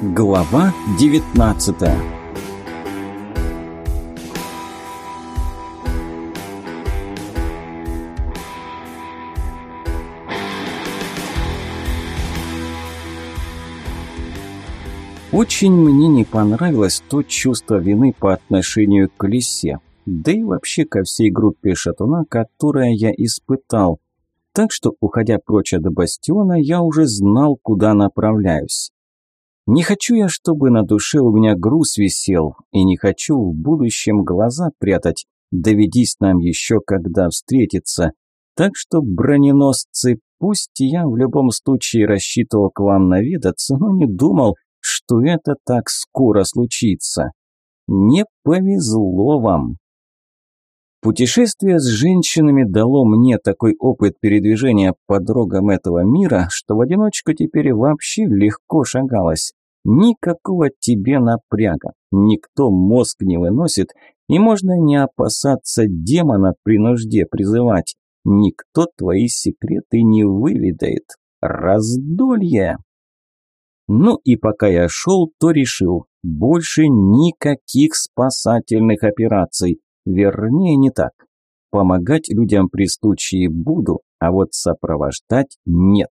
Глава 19 Очень мне не понравилось то чувство вины по отношению к лисе, да и вообще ко всей группе шатуна, которое я испытал. Так что, уходя прочь от бастиона, я уже знал, куда направляюсь. Не хочу я, чтобы на душе у меня груз висел, и не хочу в будущем глаза прятать, доведись нам еще когда встретиться. Так что, броненосцы, пусть я в любом случае рассчитывал к вам наведаться, но не думал, что это так скоро случится. Не повезло вам. Путешествие с женщинами дало мне такой опыт передвижения по дорогам этого мира, что в одиночку теперь вообще легко шагалось. Никакого тебе напряга, никто мозг не выносит, и можно не опасаться демона при нужде призывать. Никто твои секреты не выведает. Раздолье! Ну и пока я шел, то решил, больше никаких спасательных операций. Вернее, не так. Помогать людям при случае буду, а вот сопровождать нет.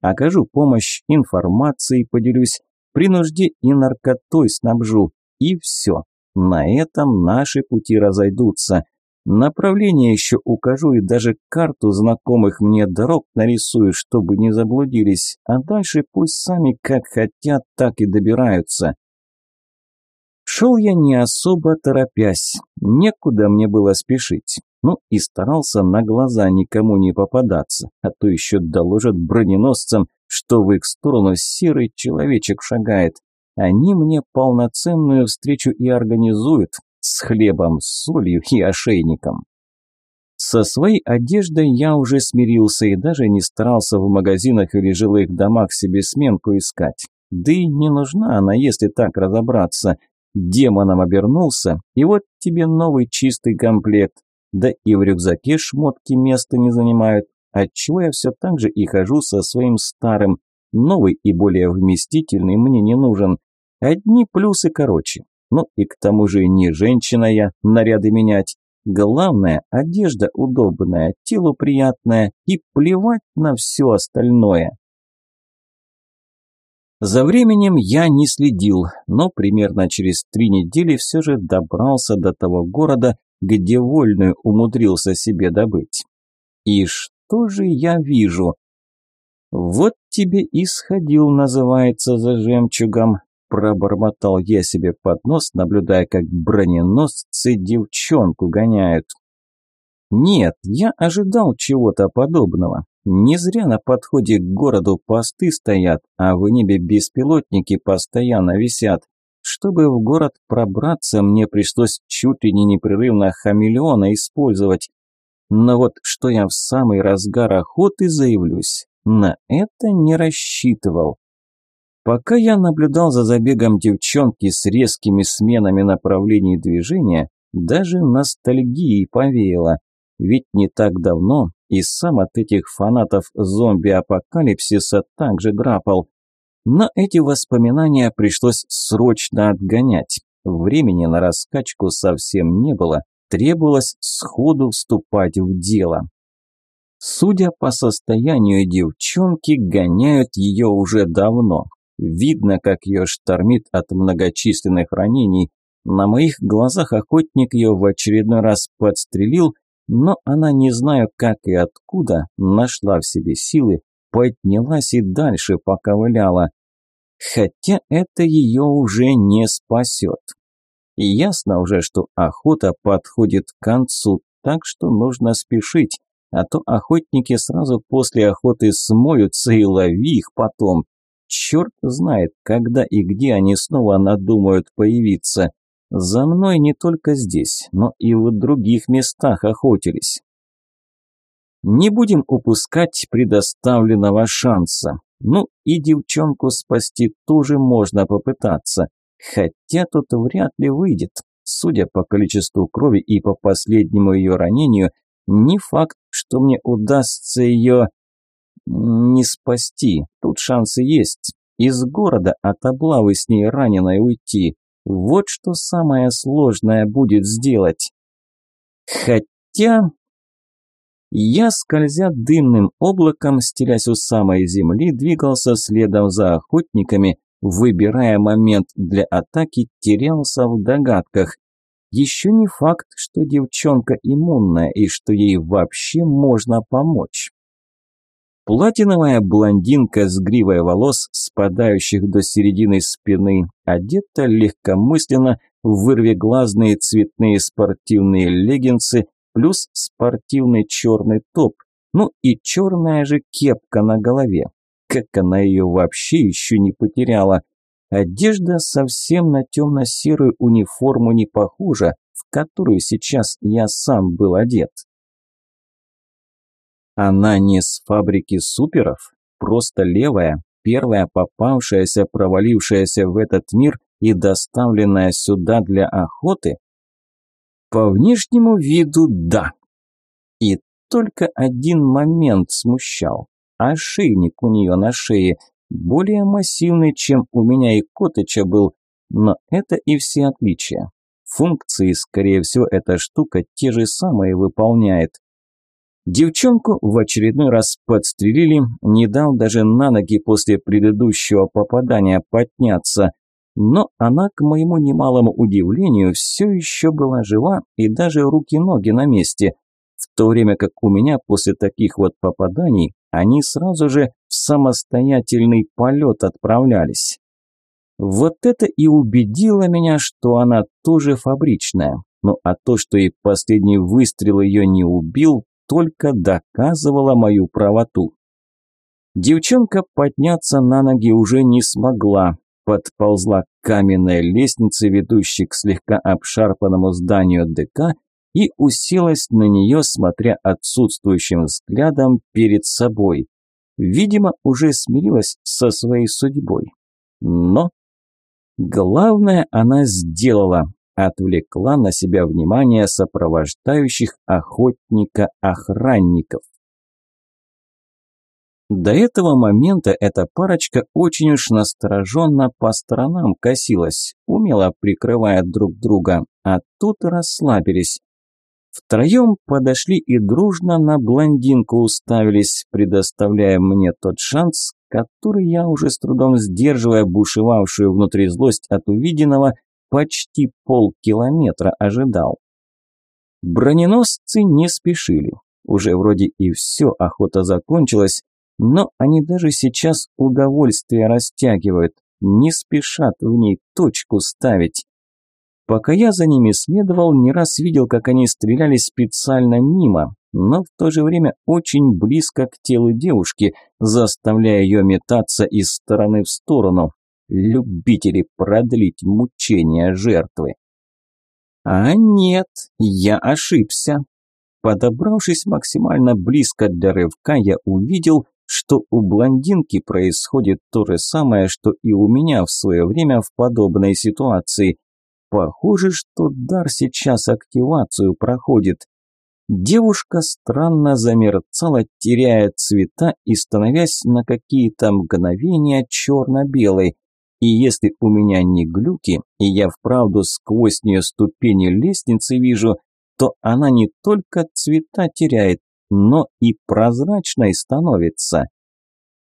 Окажу помощь, информацией поделюсь, при нужде и наркотой снабжу. И все. На этом наши пути разойдутся. Направление еще укажу и даже карту знакомых мне дорог нарисую, чтобы не заблудились, а дальше пусть сами как хотят, так и добираются. Шел я не особо торопясь, некуда мне было спешить. Ну и старался на глаза никому не попадаться, а то еще доложат броненосцам, что в их сторону серый человечек шагает. Они мне полноценную встречу и организуют с хлебом, солью и ошейником. Со своей одеждой я уже смирился и даже не старался в магазинах или жилых домах себе сменку искать. Да и не нужна она, если так разобраться. Демоном обернулся, и вот тебе новый чистый комплект. Да и в рюкзаке шмотки места не занимают, отчего я все так же и хожу со своим старым. Новый и более вместительный мне не нужен. Одни плюсы короче. Ну и к тому же не женщина я, наряды менять. Главное, одежда удобная, телу приятная и плевать на все остальное. За временем я не следил, но примерно через три недели все же добрался до того города, где вольную умудрился себе добыть. И что же я вижу? Вот тебе и сходил, называется, за жемчугом. Пробормотал я себе под нос, наблюдая, как броненосцы девчонку гоняют. Нет, я ожидал чего-то подобного. Не зря на подходе к городу посты стоят, а в небе беспилотники постоянно висят. Чтобы в город пробраться, мне пришлось чуть ли не непрерывно хамелеона использовать. Но вот что я в самый разгар охоты заявлюсь, на это не рассчитывал. Пока я наблюдал за забегом девчонки с резкими сменами направлений движения, даже ностальгией повеяло. Ведь не так давно и сам от этих фанатов зомби-апокалипсиса также драпал. Но эти воспоминания пришлось срочно отгонять. Времени на раскачку совсем не было, требовалось сходу вступать в дело. Судя по состоянию девчонки, гоняют ее уже давно. Видно, как ее штормит от многочисленных ранений. На моих глазах охотник ее в очередной раз подстрелил, но она, не знаю как и откуда, нашла в себе силы, поднялась и дальше поковыляла хотя это ее уже не спасет. И ясно уже, что охота подходит к концу, так что нужно спешить, а то охотники сразу после охоты смоются и лови их потом. Черт знает, когда и где они снова надумают появиться. За мной не только здесь, но и в других местах охотились. Не будем упускать предоставленного шанса. Ну и девчонку спасти тоже можно попытаться, хотя тут вряд ли выйдет. Судя по количеству крови и по последнему ее ранению, не факт, что мне удастся ее не спасти. Тут шансы есть. из города от облавы с ней раненой уйти. Вот что самое сложное будет сделать. Хотя... Я, скользя дымным облаком, стелясь у самой земли, двигался следом за охотниками, выбирая момент для атаки, терялся в догадках. Еще не факт, что девчонка иммунная и что ей вообще можно помочь. Платиновая блондинка с гривой волос, спадающих до середины спины, одета легкомысленно в вырвиглазные цветные спортивные леггинсы плюс спортивный черный топ, ну и черная же кепка на голове. Как она ее вообще еще не потеряла? Одежда совсем на темно-серую униформу не похожа, в которую сейчас я сам был одет. Она не с фабрики суперов, просто левая, первая попавшаяся, провалившаяся в этот мир и доставленная сюда для охоты? По внешнему виду – да. И только один момент смущал. Ошейник у нее на шее, более массивный, чем у меня и Котыча был, но это и все отличия. Функции, скорее всего, эта штука те же самые выполняет. Девчонку в очередной раз подстрелили, не дал даже на ноги после предыдущего попадания подняться. Но она, к моему немалому удивлению, все еще была жива и даже руки-ноги на месте. В то время как у меня после таких вот попаданий они сразу же в самостоятельный полет отправлялись. Вот это и убедило меня, что она тоже фабричная. Ну а то, что и последний выстрел ее не убил, только доказывало мою правоту. Девчонка подняться на ноги уже не смогла, подползла к каменной лестнице, ведущей к слегка обшарпанному зданию ДК, и уселась на нее, смотря отсутствующим взглядом перед собой. Видимо, уже смирилась со своей судьбой. Но главное она сделала, отвлекла на себя внимание сопровождающих охотника-охранников. До этого момента эта парочка очень уж настороженно по сторонам косилась, умело прикрывая друг друга, а тут расслабились. Втроем подошли и дружно на блондинку уставились, предоставляя мне тот шанс, который я уже с трудом сдерживая бушевавшую внутри злость от увиденного, почти полкилометра ожидал. Броненосцы не спешили. Уже вроде и все, охота закончилась, но они даже сейчас удовольствие растягивают, не спешат в ней точку ставить. Пока я за ними следовал, не раз видел, как они стреляли специально мимо, но в то же время очень близко к телу девушки, заставляя ее метаться из стороны в сторону. Любители продлить мучения жертвы. А нет, я ошибся. Подобравшись максимально близко для рывка, я увидел, что у блондинки происходит то же самое, что и у меня в свое время в подобной ситуации. Похоже, что дар сейчас активацию проходит. Девушка странно замерцала, теряя цвета и становясь на какие-то мгновения черно-белой. И если у меня не глюки, и я вправду сквозь нее ступени лестницы вижу, то она не только цвета теряет, но и прозрачной становится.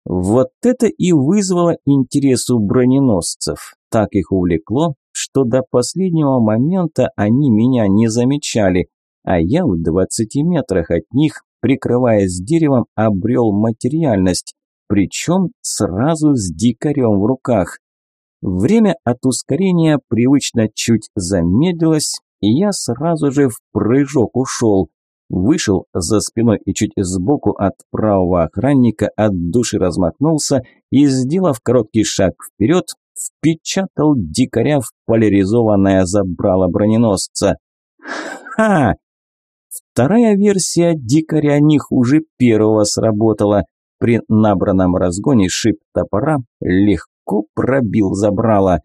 Вот это и вызвало интерес у броненосцев. Так их увлекло, что до последнего момента они меня не замечали, а я в двадцати метрах от них, прикрываясь деревом, обрел материальность, причем сразу с дикарем в руках. Время от ускорения привычно чуть замедлилось, и я сразу же в прыжок ушел. Вышел за спиной и чуть сбоку от правого охранника, от души размахнулся и, сделав короткий шаг вперед, впечатал дикаря в поляризованное забрало броненосца. Ха! Вторая версия дикаря не хуже первого сработала. При набранном разгоне шип топора легко пробил забрало.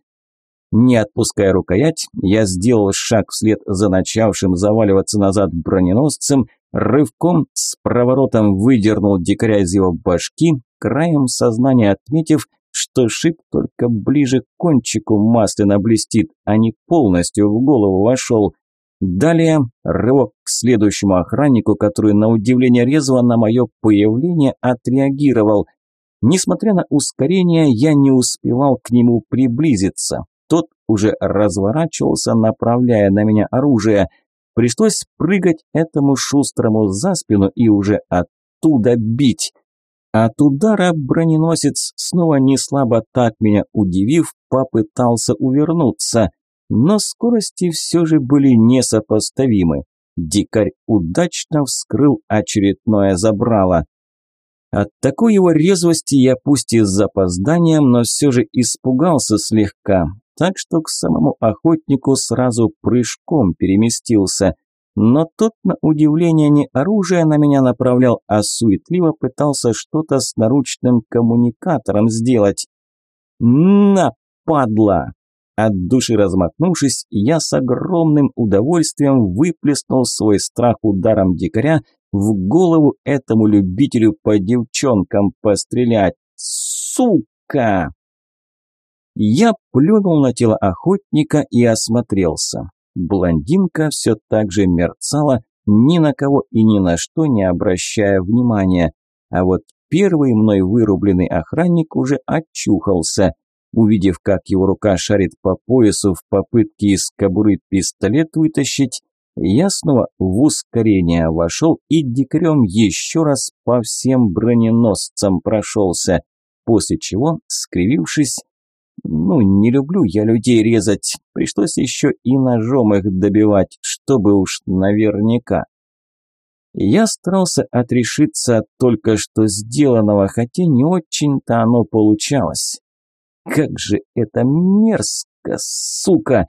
Не отпуская рукоять, я сделал шаг вслед за начавшим заваливаться назад броненосцем, рывком с проворотом выдернул дикаря из его башки, краем сознания отметив, что шип только ближе к кончику масляно блестит, а не полностью в голову вошел. Далее рывок к следующему охраннику, который на удивление резво на мое появление отреагировал. Несмотря на ускорение, я не успевал к нему приблизиться. Тот уже разворачивался, направляя на меня оружие. Пришлось прыгать этому шустрому за спину и уже оттуда бить. От удара броненосец, снова не слабо так меня удивив, попытался увернуться, но скорости все же были несопоставимы. Дикарь удачно вскрыл очередное забрало. От такой его резвости я пусть и с запозданием, но все же испугался слегка, так что к самому охотнику сразу прыжком переместился. Но тот, на удивление, не оружие на меня направлял, а суетливо пытался что-то с наручным коммуникатором сделать. «На, падла!» От души размахнувшись, я с огромным удовольствием выплеснул свой страх ударом дикаря в голову этому любителю по девчонкам пострелять. «Сука!» Я плюнул на тело охотника и осмотрелся. Блондинка все так же мерцала, ни на кого и ни на что не обращая внимания. А вот первый мной вырубленный охранник уже очухался. Увидев, как его рука шарит по поясу в попытке из кобуры пистолет вытащить, я снова в ускорение вошел и дикарем еще раз по всем броненосцам прошелся, после чего, скривившись, ну, не люблю я людей резать. Пришлось еще и ножом их добивать, чтобы уж наверняка. Я старался отрешиться от только что сделанного, хотя не очень-то оно получалось. Как же это мерзко, сука!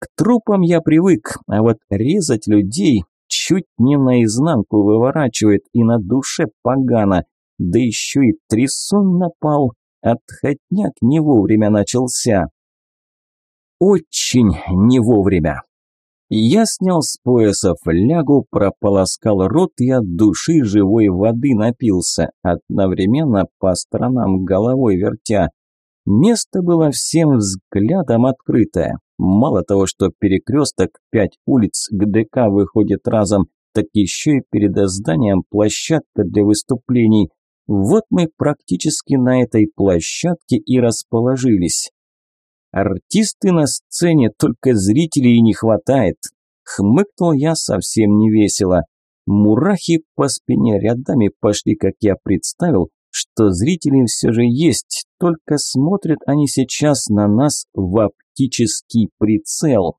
К трупам я привык, а вот резать людей чуть не наизнанку выворачивает и на душе погано, да еще и трясон напал. Отходняк не вовремя начался. Очень не вовремя. Я снял с пояса флягу, прополоскал рот и от души живой воды напился, одновременно по сторонам головой вертя. Место было всем взглядом открытое. Мало того, что перекресток, пять улиц к ДК выходит разом, так еще и перед зданием площадка для выступлений. Вот мы практически на этой площадке и расположились. Артисты на сцене, только зрителей не хватает. Хмыкнул я совсем не весело. Мурахи по спине рядами пошли, как я представил, что зрители все же есть, только смотрят они сейчас на нас в оптический прицел.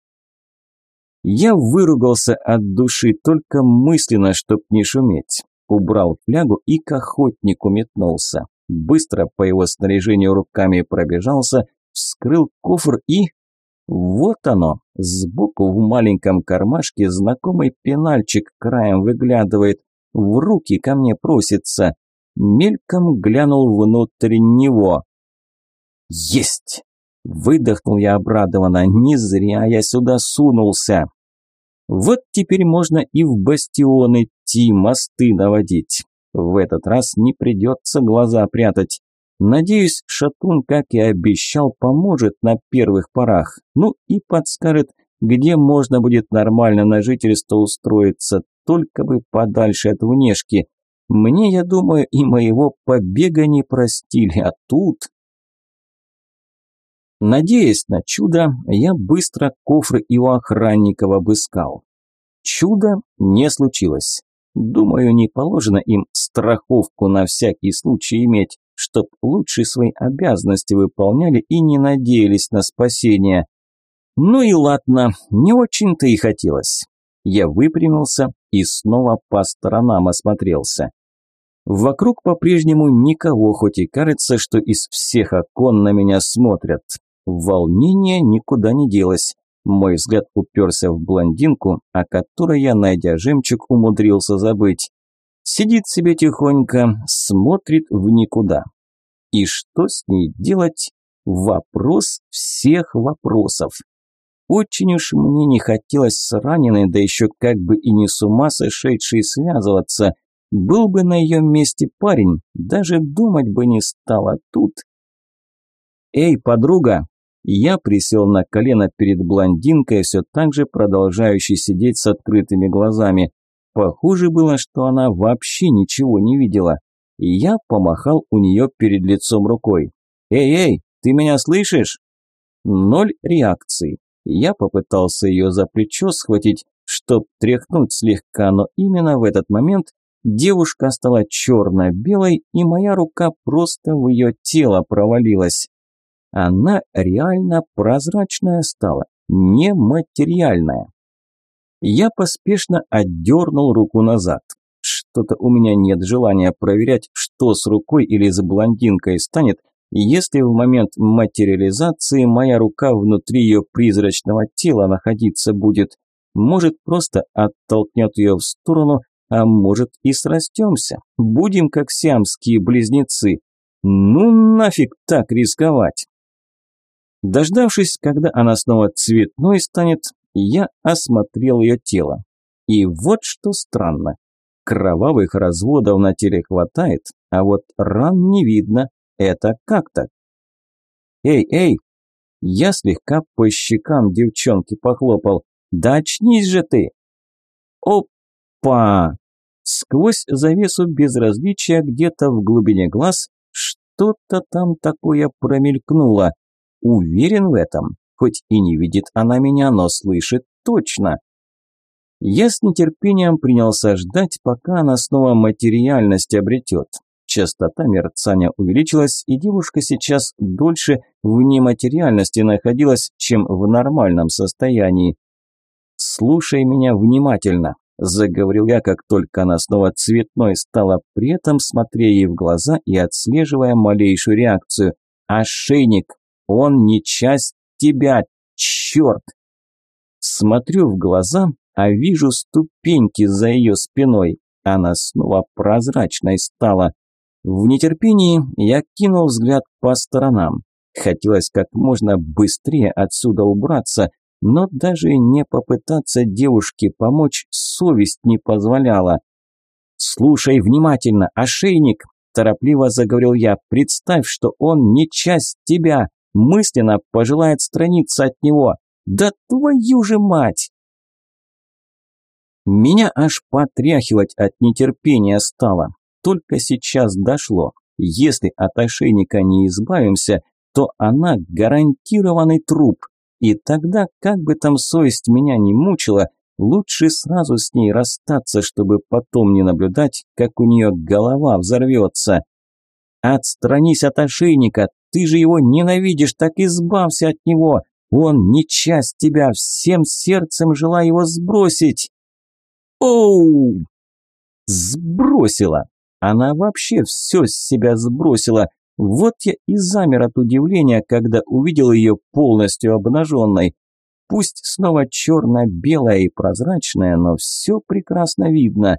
Я выругался от души, только мысленно, чтоб не шуметь убрал флягу и к охотнику метнулся. Быстро по его снаряжению руками пробежался, вскрыл кофр и... Вот оно, сбоку в маленьком кармашке знакомый пенальчик краем выглядывает, в руки ко мне просится. Мельком глянул внутрь него. «Есть!» Выдохнул я обрадованно, не зря я сюда сунулся. Вот теперь можно и в бастион идти, мосты наводить. В этот раз не придется глаза прятать. Надеюсь, Шатун, как и обещал, поможет на первых порах. Ну и подскажет, где можно будет нормально на жительство устроиться, только бы подальше от внешки. Мне, я думаю, и моего побега не простили, а тут... Надеясь на чудо, я быстро кофры и у охранников обыскал. Чудо не случилось. Думаю, не положено им страховку на всякий случай иметь, чтоб лучше свои обязанности выполняли и не надеялись на спасение. Ну и ладно, не очень-то и хотелось. Я выпрямился и снова по сторонам осмотрелся. Вокруг по-прежнему никого, хоть и кажется, что из всех окон на меня смотрят. Волнение никуда не делось. Мой взгляд уперся в блондинку, о которой я, найдя жемчуг, умудрился забыть. Сидит себе тихонько, смотрит в никуда. И что с ней делать? Вопрос всех вопросов. Очень уж мне не хотелось с раненой, да еще как бы и не с ума сошедшей связываться. Был бы на ее месте парень, даже думать бы не стало тут. «Эй, подруга!» Я присел на колено перед блондинкой, все так же продолжающей сидеть с открытыми глазами. Похоже было, что она вообще ничего не видела. И я помахал у нее перед лицом рукой. «Эй, эй, ты меня слышишь?» Ноль реакции. Я попытался ее за плечо схватить, чтоб тряхнуть слегка, но именно в этот момент девушка стала черно-белой, и моя рука просто в ее тело провалилась. Она реально прозрачная стала, нематериальная. Я поспешно отдернул руку назад. Что-то у меня нет желания проверять, что с рукой или с блондинкой станет, если в момент материализации моя рука внутри ее призрачного тела находиться будет. Может, просто оттолкнет ее в сторону, а может и срастемся. Будем как сиамские близнецы. Ну нафиг так рисковать. Дождавшись, когда она снова цветной станет, я осмотрел ее тело. И вот что странно. Кровавых разводов на теле хватает, а вот ран не видно. Это как так? Эй, эй! Я слегка по щекам девчонки похлопал. Да очнись же ты! Опа! Сквозь завесу безразличия где-то в глубине глаз что-то там такое промелькнуло. Уверен в этом. Хоть и не видит она меня, но слышит точно. Я с нетерпением принялся ждать, пока она снова материальность обретет. Частота мерцания увеличилась, и девушка сейчас дольше в нематериальности находилась, чем в нормальном состоянии. «Слушай меня внимательно», – заговорил я, как только она снова цветной стала, при этом смотря ей в глаза и отслеживая малейшую реакцию. «Ошейник! Он не часть тебя, черт!» Смотрю в глаза, а вижу ступеньки за ее спиной. Она снова прозрачной стала. В нетерпении я кинул взгляд по сторонам. Хотелось как можно быстрее отсюда убраться, но даже не попытаться девушке помочь совесть не позволяла. «Слушай внимательно, ошейник!» – торопливо заговорил я. «Представь, что он не часть тебя, мысленно пожелает страница от него. Да твою же мать!» Меня аж потряхивать от нетерпения стало. Только сейчас дошло. Если от ошейника не избавимся, то она гарантированный труп. И тогда, как бы там совесть меня не мучила, лучше сразу с ней расстаться, чтобы потом не наблюдать, как у нее голова взорвется. Отстранись от ошейника, ты же его ненавидишь, так избавься от него. Он не часть тебя, всем сердцем желаю его сбросить. Оу! Сбросила. Она вообще все с себя сбросила. Вот я и замер от удивления, когда увидел ее полностью обнаженной. Пусть снова черно-белая и прозрачная, но все прекрасно видно.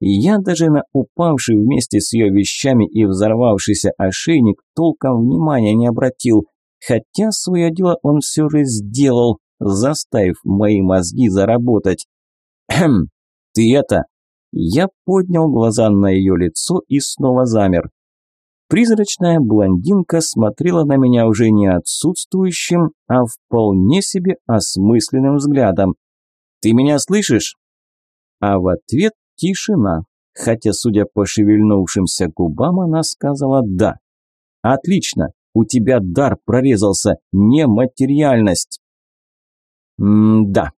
Я даже на упавший вместе с ее вещами и взорвавшийся ошейник толком внимания не обратил, хотя свое дело он все же сделал, заставив мои мозги заработать. Хм, ты это... Я поднял глаза на ее лицо и снова замер. Призрачная блондинка смотрела на меня уже не отсутствующим, а вполне себе осмысленным взглядом. «Ты меня слышишь?» А в ответ тишина, хотя, судя по шевельнувшимся губам, она сказала «да». «Отлично, у тебя дар прорезался, нематериальность». «М-да».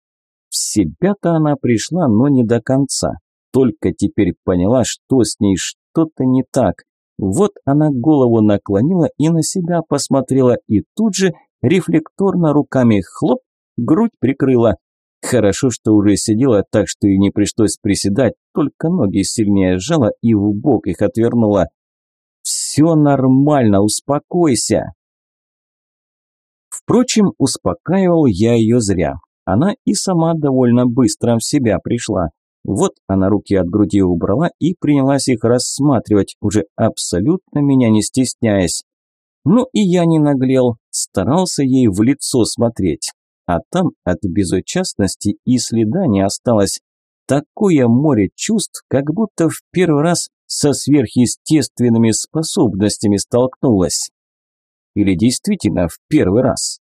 В себя-то она пришла, но не до конца. Только теперь поняла, что с ней что-то не так. Вот она голову наклонила и на себя посмотрела, и тут же рефлекторно руками хлоп, грудь прикрыла. Хорошо, что уже сидела так, что и не пришлось приседать, только ноги сильнее сжала и в бок их отвернула. «Все нормально, успокойся!» Впрочем, успокаивал я ее зря. Она и сама довольно быстро в себя пришла. Вот она руки от груди убрала и принялась их рассматривать, уже абсолютно меня не стесняясь. Ну и я не наглел, старался ей в лицо смотреть. А там от безучастности и следа не осталось. Такое море чувств, как будто в первый раз со сверхъестественными способностями столкнулась. Или действительно в первый раз?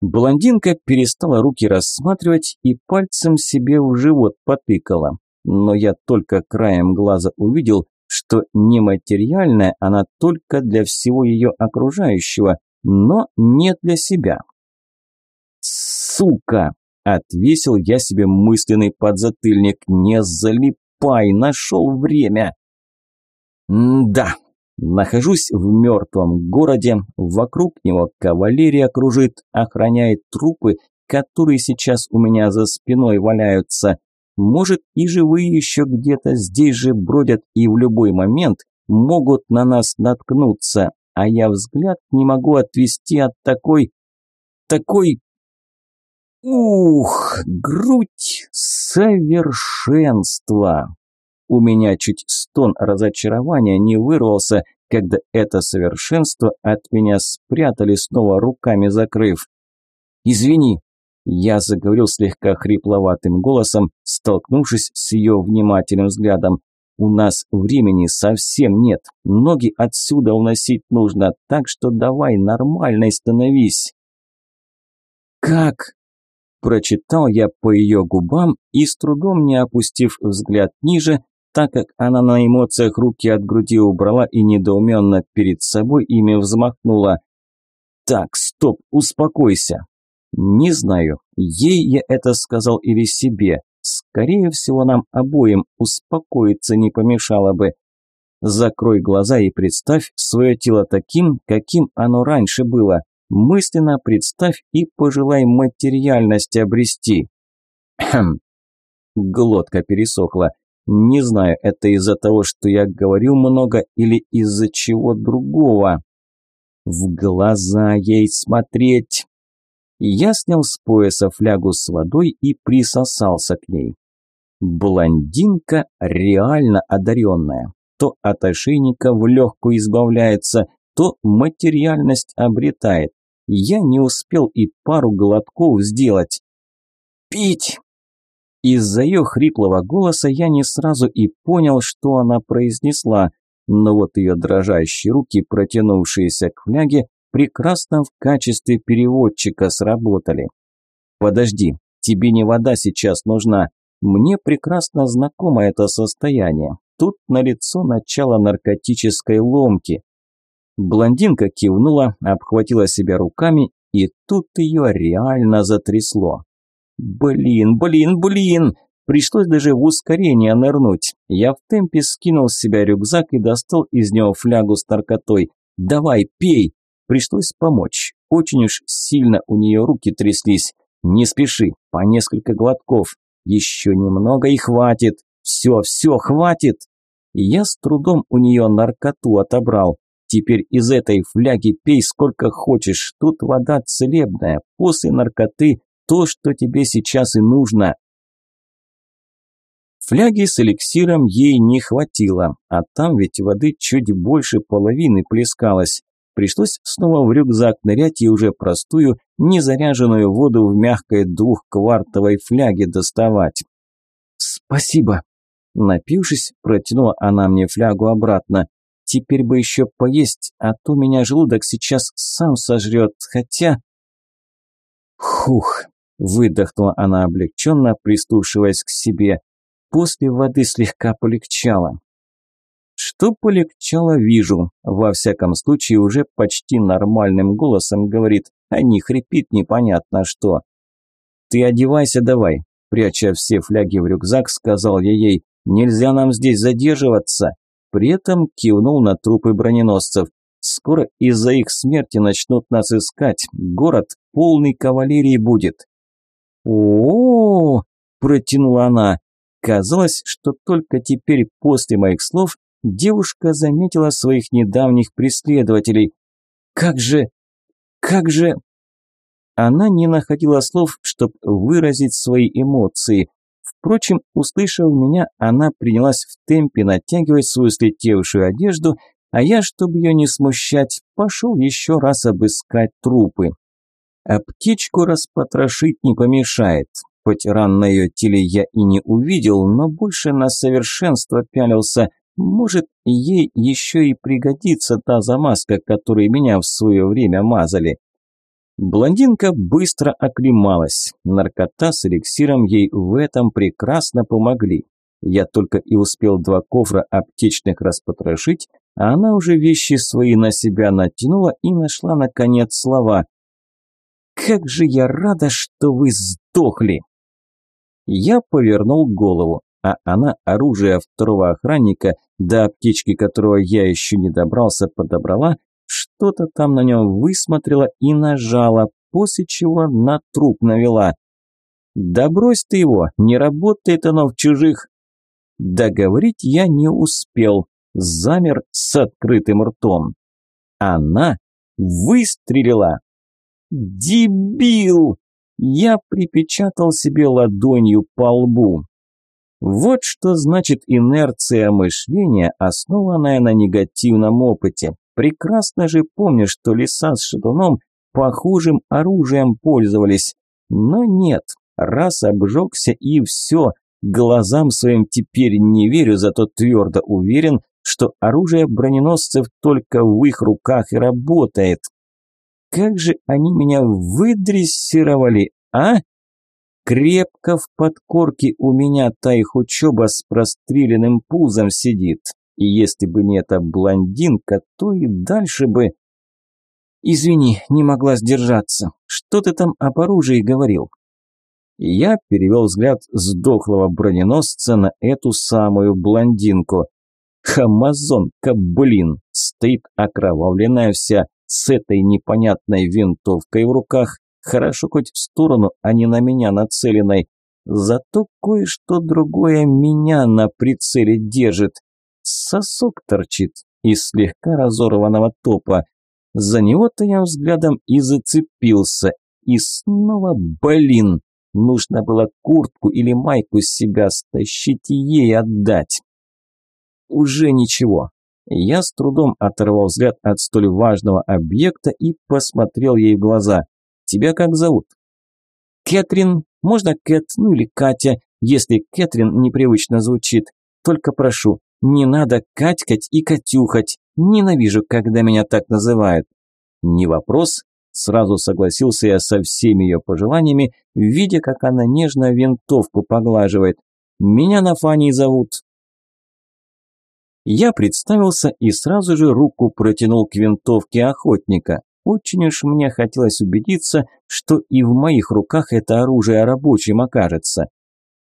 Блондинка перестала руки рассматривать и пальцем себе в живот потыкала. Но я только краем глаза увидел, что нематериальная она только для всего ее окружающего, но не для себя. «Сука!» – отвесил я себе мысленный подзатыльник. «Не залипай, нашел время!» «Да, Нахожусь в мертвом городе, вокруг него кавалерия кружит, охраняет трупы, которые сейчас у меня за спиной валяются. Может и живые еще где-то здесь же бродят и в любой момент могут на нас наткнуться, а я взгляд не могу отвести от такой... такой... Ух, грудь совершенства! У меня чуть стон разочарования не вырвался, когда это совершенство от меня спрятали, снова руками закрыв. «Извини», – я заговорил слегка хрипловатым голосом, столкнувшись с ее внимательным взглядом. «У нас времени совсем нет, ноги отсюда уносить нужно, так что давай нормальной становись». «Как?» Прочитал я по ее губам и, с трудом не опустив взгляд ниже, так как она на эмоциях руки от груди убрала и недоуменно перед собой ими взмахнула. «Так, стоп, успокойся». Не знаю, ей я это сказал или себе. Скорее всего, нам обоим успокоиться не помешало бы. Закрой глаза и представь свое тело таким, каким оно раньше было. Мысленно представь и пожелай материальность обрести. Хм. Глотка пересохла. Не знаю, это из-за того, что я говорю много или из-за чего другого. В глаза ей смотреть. Я снял с пояса флягу с водой и присосался к ней. Блондинка реально одаренная. То от ошейника в легкую избавляется, то материальность обретает. Я не успел и пару глотков сделать. «Пить!» Из-за ее хриплого голоса я не сразу и понял, что она произнесла, но вот ее дрожащие руки, протянувшиеся к фляге, прекрасно в качестве переводчика сработали. «Подожди, тебе не вода сейчас нужна. Мне прекрасно знакомо это состояние. Тут налицо начало наркотической ломки». Блондинка кивнула, обхватила себя руками, и тут ее реально затрясло. Блин, блин, блин! Пришлось даже в ускорение нырнуть. Я в темпе скинул с себя рюкзак и достал из него флягу с наркотой. «Давай, пей!» Пришлось помочь. Очень уж сильно у нее руки тряслись. «Не спеши, по несколько глотков. Еще немного и хватит. Все, все, хватит!» Я с трудом у нее наркоту отобрал. Теперь из этой фляги пей сколько хочешь. Тут вода целебная. После наркоты то, что тебе сейчас и нужно. Фляги с эликсиром ей не хватило, а там ведь воды чуть больше половины плескалось. Пришлось снова в рюкзак нырять и уже простую, незаряженную воду в мягкой двухквартовой фляге доставать. «Спасибо!» Напившись, протянула она мне флягу обратно. «Теперь бы еще поесть, а то меня желудок сейчас сам сожрет, хотя...» Хух, Выдохнула она облегченно, прислушиваясь к себе. После воды слегка полегчало. Что полегчало, вижу. Во всяком случае, уже почти нормальным голосом говорит, а не хрипит непонятно что. «Ты одевайся давай», пряча все фляги в рюкзак, сказал я ей, «нельзя нам здесь задерживаться». При этом кивнул на трупы броненосцев. Скоро из-за их смерти начнут нас искать. Город полный кавалерии будет о, протянула она. Казалось, что только теперь после моих слов девушка заметила своих недавних преследователей. Как же... как же... Она не находила слов, чтобы выразить свои эмоции. Впрочем, услышав меня, она принялась в темпе натягивать свою слетевшую одежду, а я, чтобы ее не смущать, пошел еще раз обыскать трупы. А птичку распотрошить не помешает. Хоть ран на ее теле я и не увидел, но больше на совершенство пялился, Может, ей еще и пригодится та замазка, которой меня в свое время мазали. Блондинка быстро оклемалась. Наркота с эликсиром ей в этом прекрасно помогли. Я только и успел два кофра аптечных распотрошить, а она уже вещи свои на себя натянула и нашла, наконец, слова. «Как же я рада, что вы сдохли!» Я повернул голову, а она оружие второго охранника, до аптечки которого я еще не добрался, подобрала, что-то там на нем высмотрела и нажала, после чего на труп навела. «Да брось ты его, не работает оно в чужих...» Договорить я не успел, замер с открытым ртом. Она выстрелила. «Дебил!» Я припечатал себе ладонью по лбу. Вот что значит инерция мышления, основанная на негативном опыте. Прекрасно же помню, что леса с шатуном похожим оружием пользовались. Но нет, раз обжегся и все, глазам своим теперь не верю, зато твердо уверен, что оружие броненосцев только в их руках и работает. Как же они меня выдрессировали, а? Крепко в подкорке у меня та их учеба с простреленным пузом сидит. И если бы не эта блондинка, то и дальше бы... Извини, не могла сдержаться. Что ты там об оружии говорил? Я перевел взгляд с дохлого броненосца на эту самую блондинку. Хамазонка, блин, стоит окровавленная вся, с этой непонятной винтовкой в руках, хорошо хоть в сторону, а не на меня нацеленной. Зато кое-что другое меня на прицеле держит. Сосок торчит из слегка разорванного топа. За него-то я взглядом и зацепился. И снова, блин, нужно было куртку или майку с себя стащить и ей отдать. Уже ничего, я с трудом оторвал взгляд от столь важного объекта и посмотрел ей в глаза. «Тебя как зовут?» «Кэтрин. Можно Кэт, ну или Катя, если Кэтрин непривычно звучит. Только прошу, не надо катькать и катюхать. Ненавижу, когда меня так называют». «Не вопрос», Сразу согласился я со всеми ее пожеланиями, видя, как она нежно винтовку поглаживает. «Меня на Фанни зовут. Я представился и сразу же руку протянул к винтовке охотника. Очень уж мне хотелось убедиться, что и в моих руках это оружие рабочим окажется.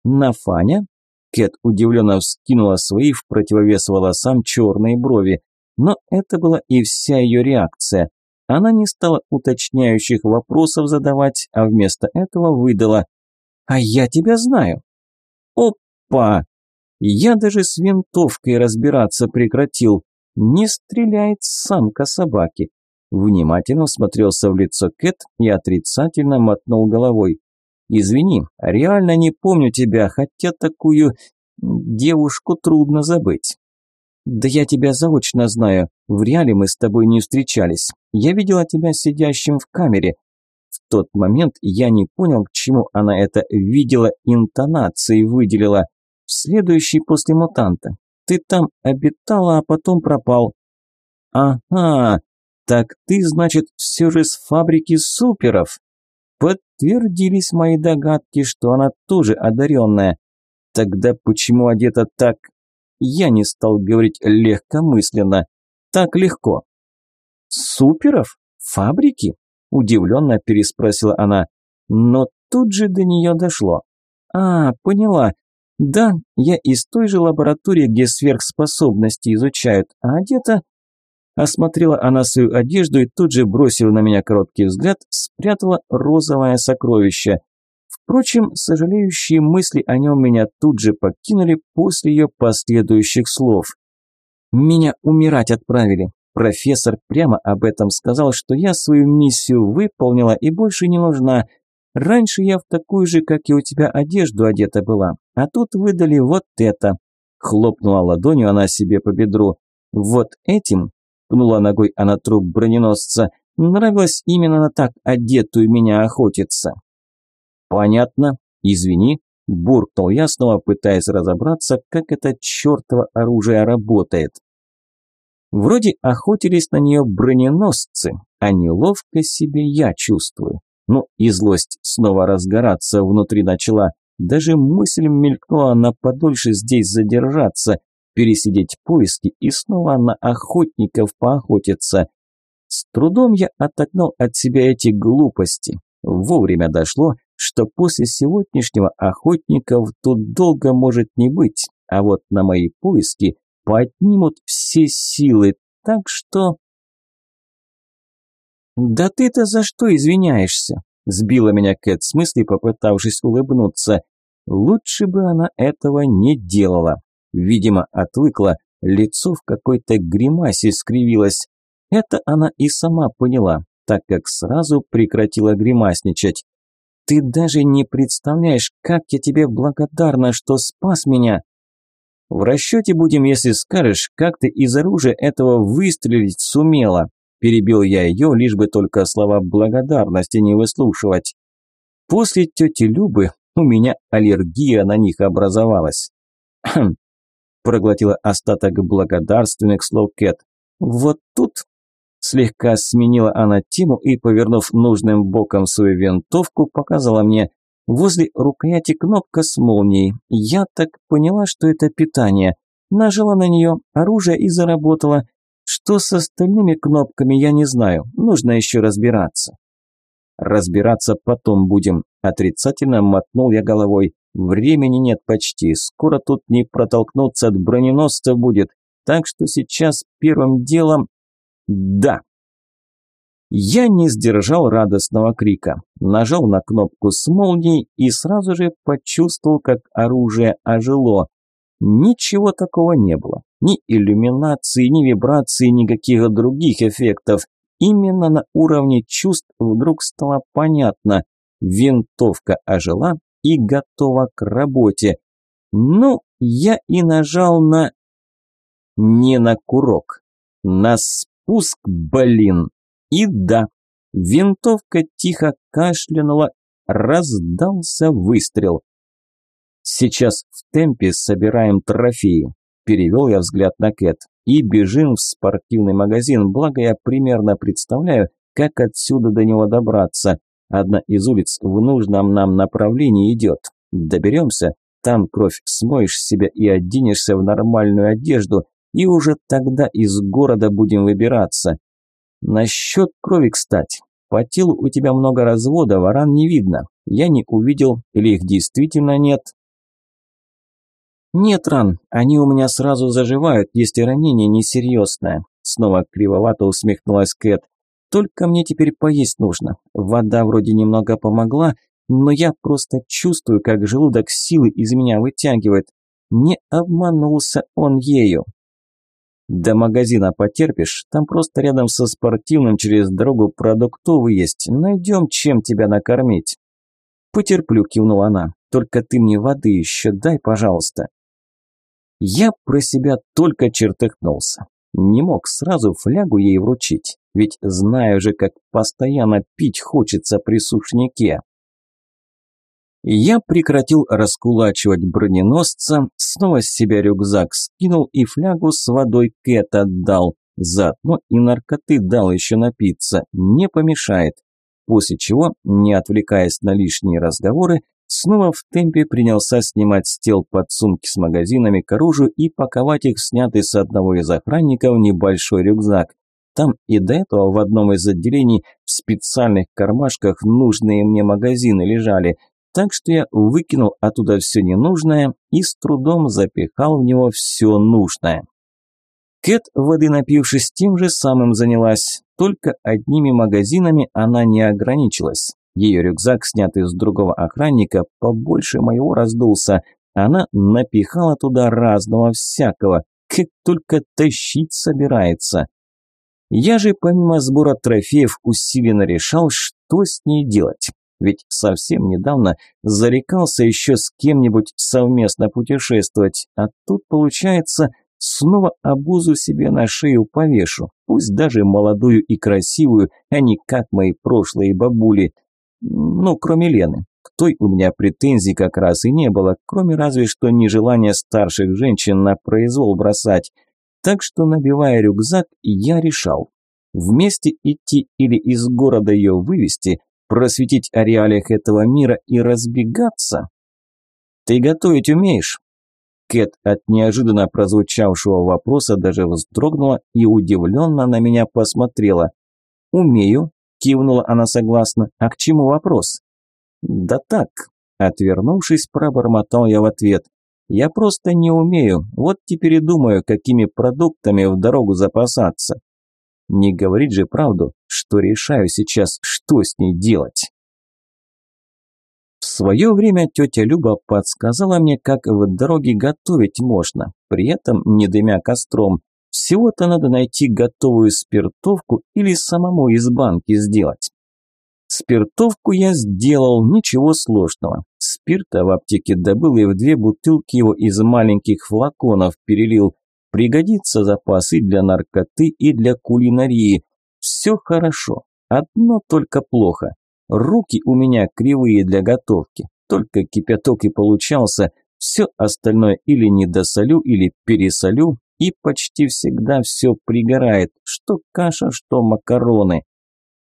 «Нафаня?» Кэт удивленно вскинула свои в противовес волосам черные брови. Но это была и вся ее реакция. Она не стала уточняющих вопросов задавать, а вместо этого выдала «А я тебя знаю». «Опа!» Я даже с винтовкой разбираться прекратил. Не стреляет самка собаки. Внимательно смотрелся в лицо Кэт и отрицательно мотнул головой. «Извини, реально не помню тебя, хотя такую девушку трудно забыть». «Да я тебя заочно знаю. В реале мы с тобой не встречались. Я видела тебя сидящим в камере. В тот момент я не понял, к чему она это видела, интонацией выделила следующий после мутанта. Ты там обитала, а потом пропал. Ага, так ты, значит, все же с фабрики суперов. Подтвердились мои догадки, что она тоже одаренная. Тогда почему одета так? Я не стал говорить легкомысленно. Так легко. Суперов? Фабрики? Удивленно переспросила она. Но тут же до нее дошло. А, поняла. Да, я из той же лаборатории, где сверхспособности изучают, а одета... Осмотрела она свою одежду и тут же, бросив на меня короткий взгляд, спрятала розовое сокровище. Впрочем, сожалеющие мысли о нем меня тут же покинули после ее последующих слов. Меня умирать отправили. Профессор прямо об этом сказал, что я свою миссию выполнила и больше не нужна. Раньше я в такую же, как и у тебя, одежду одета была, а тут выдали вот это. Хлопнула ладонью она себе по бедру. Вот этим, пнула ногой она труп броненосца, нравилось именно на так одетую меня охотиться. Понятно, извини, буркнул я снова, пытаясь разобраться, как это чертово оружие работает. Вроде охотились на нее броненосцы, а неловко себе я чувствую. Ну и злость снова разгораться внутри начала. Даже мысль мелькнула на подольше здесь задержаться, пересидеть поиски и снова на охотников поохотиться. С трудом я отогнал от себя эти глупости. Вовремя дошло, что после сегодняшнего охотников тут долго может не быть, а вот на мои поиски поднимут все силы, так что... «Да ты-то за что извиняешься?» – сбила меня Кэт с мысли, попытавшись улыбнуться. Лучше бы она этого не делала. Видимо, отвыкла, лицо в какой-то гримасе скривилось. Это она и сама поняла, так как сразу прекратила гримасничать. «Ты даже не представляешь, как я тебе благодарна, что спас меня!» «В расчете будем, если скажешь, как ты из оружия этого выстрелить сумела!» Перебил я ее, лишь бы только слова благодарности не выслушивать. После тети Любы у меня аллергия на них образовалась. «Хм, проглотила остаток благодарственных слов Кэт. «Вот тут...» Слегка сменила она тему и, повернув нужным боком свою винтовку, показала мне возле рукояти кнопка с молнией. Я так поняла, что это питание. Нажала на нее, оружие и заработала. Что с остальными кнопками, я не знаю. Нужно еще разбираться. Разбираться потом будем. Отрицательно мотнул я головой. Времени нет почти, скоро тут не протолкнуться от броненосца будет, так что сейчас первым делом... Да! Я не сдержал радостного крика, нажал на кнопку с молнией и сразу же почувствовал, как оружие ожило. Ничего такого не было, ни иллюминации, ни вибрации, никаких других эффектов. Именно на уровне чувств вдруг стало понятно. Винтовка ожила, и готова к работе. Ну, я и нажал на... Не на курок, на спуск, блин. И да, винтовка тихо кашлянула, раздался выстрел. Сейчас в темпе собираем трофеи. Перевел я взгляд на Кэт. И бежим в спортивный магазин, благо я примерно представляю, как отсюда до него добраться. Одна из улиц в нужном нам направлении идет. Доберемся, там кровь смоешь себя и оденешься в нормальную одежду, и уже тогда из города будем выбираться. Насчет крови, кстати. По телу у тебя много разводов, а не видно. Я не увидел, или их действительно нет? Нет ран, они у меня сразу заживают, если ранение несерьезное. Снова кривовато усмехнулась Кэт. Только мне теперь поесть нужно. Вода вроде немного помогла, но я просто чувствую, как желудок силы из меня вытягивает. Не обманулся он ею. До магазина потерпишь, там просто рядом со спортивным через дорогу продуктовый есть. Найдем, чем тебя накормить. Потерплю, кивнула она. Только ты мне воды еще дай, пожалуйста. Я про себя только чертыхнулся. Не мог сразу флягу ей вручить, ведь знаю же, как постоянно пить хочется при сушняке. Я прекратил раскулачивать броненосца, снова с себя рюкзак скинул и флягу с водой Кэт отдал. Заодно и наркоты дал еще напиться, не помешает. После чего, не отвлекаясь на лишние разговоры, Снова в темпе принялся снимать с тел подсумки с магазинами к оружию и паковать их в снятый с одного из охранников небольшой рюкзак. Там и до этого в одном из отделений в специальных кармашках нужные мне магазины лежали, так что я выкинул оттуда все ненужное и с трудом запихал в него все нужное. Кэт, воды напившись, тем же самым занялась, только одними магазинами она не ограничилась. Ее рюкзак, снятый с другого охранника, побольше моего раздулся. Она напихала туда разного всякого, как только тащить собирается. Я же помимо сбора трофеев усиленно решал, что с ней делать. Ведь совсем недавно зарекался еще с кем-нибудь совместно путешествовать, а тут, получается, снова обузу себе на шею повешу, пусть даже молодую и красивую, а не как мои прошлые бабули. Ну, кроме Лены. к той у меня претензий как раз и не было, кроме разве что нежелания старших женщин на произвол бросать. Так что, набивая рюкзак, я решал, вместе идти или из города ее вывести, просветить о реалиях этого мира и разбегаться. «Ты готовить умеешь?» Кэт от неожиданно прозвучавшего вопроса даже вздрогнула и удивленно на меня посмотрела. «Умею», – кивнула она согласно. «А к чему вопрос?» «Да так», – отвернувшись, пробормотал я в ответ. «Я просто не умею, вот теперь и думаю, какими продуктами в дорогу запасаться». Не говорить же правду, что решаю сейчас, что с ней делать. В свое время тетя Люба подсказала мне, как в дороге готовить можно, при этом не дымя костром. Всего-то надо найти готовую спиртовку или самому из банки сделать. Спиртовку я сделал, ничего сложного. Спирта в аптеке добыл и в две бутылки его из маленьких флаконов перелил. Пригодится запас и для наркоты, и для кулинарии. Все хорошо. Одно только плохо. Руки у меня кривые для готовки. Только кипяток и получался. Все остальное или недосолю, или пересолю. И почти всегда все пригорает. Что каша, что макароны.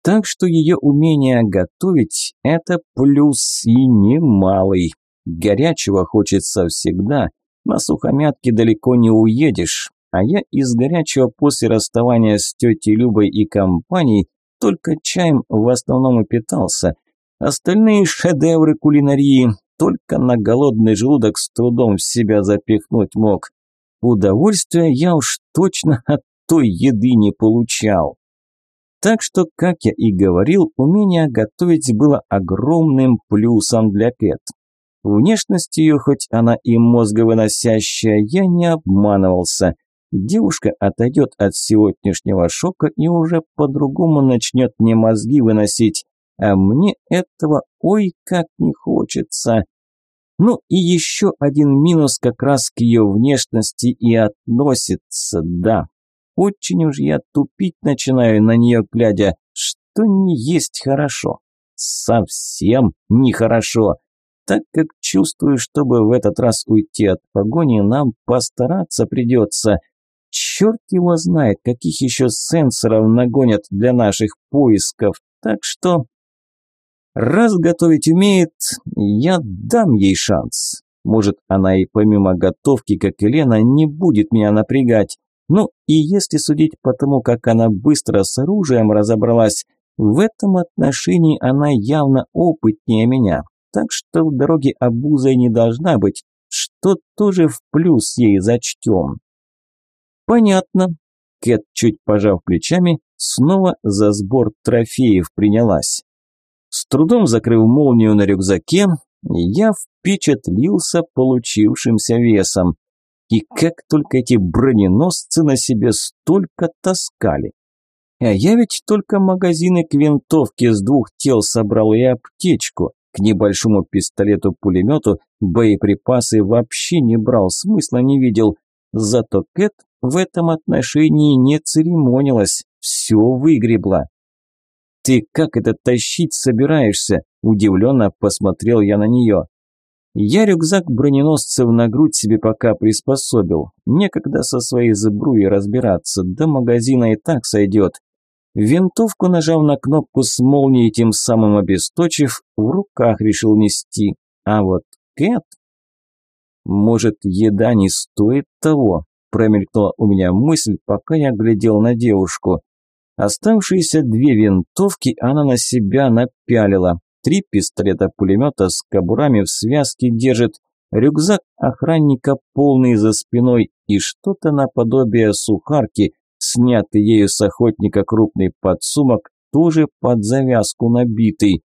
Так что ее умение готовить – это плюс и немалый. Горячего хочется всегда, на сухомятке далеко не уедешь, а я из горячего после расставания с тетей Любой и компанией только чаем в основном и питался. Остальные шедевры кулинарии только на голодный желудок с трудом в себя запихнуть мог. Удовольствия я уж точно от той еды не получал. Так что, как я и говорил, умение готовить было огромным плюсом для Кэт. Внешность ее, хоть она и мозговыносящая, я не обманывался. Девушка отойдет от сегодняшнего шока и уже по-другому начнет мне мозги выносить. А мне этого ой как не хочется. Ну и еще один минус как раз к ее внешности и относится, да. Очень уж я тупить начинаю на нее глядя, что не есть хорошо. Совсем нехорошо. Так как чувствую, чтобы в этот раз уйти от погони, нам постараться придется. Черт его знает, каких еще сенсоров нагонят для наших поисков. Так что, раз готовить умеет, я дам ей шанс. Может, она и помимо готовки, как и Лена, не будет меня напрягать. Ну и если судить по тому, как она быстро с оружием разобралась, в этом отношении она явно опытнее меня, так что в дороге обузой не должна быть, что тоже в плюс ей зачтем. Понятно. Кэт, чуть пожав плечами, снова за сбор трофеев принялась. С трудом закрыв молнию на рюкзаке, я впечатлился получившимся весом. И как только эти броненосцы на себе столько таскали. А я ведь только магазины к винтовке с двух тел собрал и аптечку. К небольшому пистолету-пулемету боеприпасы вообще не брал, смысла не видел. Зато Кэт в этом отношении не церемонилась, все выгребла. «Ты как это тащить собираешься?» – удивленно посмотрел я на нее. Я рюкзак броненосцев на грудь себе пока приспособил. Некогда со своей сбруей разбираться, до магазина и так сойдет. Винтовку, нажав на кнопку с молнией, тем самым обесточив, в руках решил нести. А вот Кэт... Может, еда не стоит того? Промелькнула у меня мысль, пока я глядел на девушку. Оставшиеся две винтовки она на себя напялила, Три пистолета-пулемета с кобурами в связке держит, рюкзак охранника полный за спиной и что-то наподобие сухарки, снятый ею с охотника крупный подсумок, тоже под завязку набитый.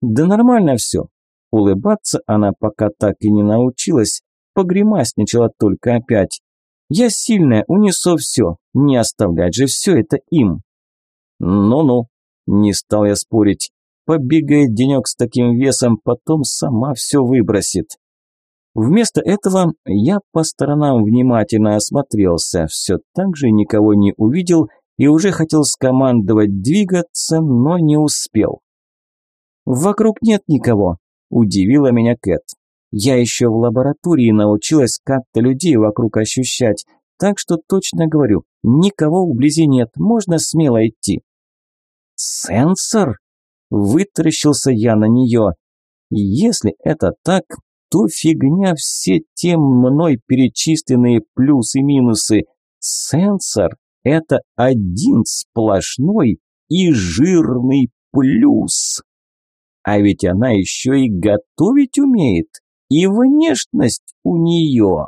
Да нормально все. Улыбаться она пока так и не научилась, погремасничала только опять. Я сильная, унесу все, не оставлять же все это им. Ну-ну, не стал я спорить. Побегает денек с таким весом, потом сама все выбросит. Вместо этого я по сторонам внимательно осмотрелся, все так же никого не увидел и уже хотел скомандовать двигаться, но не успел. «Вокруг нет никого», – удивила меня Кэт. «Я еще в лаборатории научилась как-то людей вокруг ощущать, так что точно говорю, никого вблизи нет, можно смело идти». «Сенсор?» – вытаращился я на нее. «Если это так, то фигня все те мной перечисленные плюсы-минусы. Сенсор – это один сплошной и жирный плюс. А ведь она еще и готовить умеет, и внешность у нее.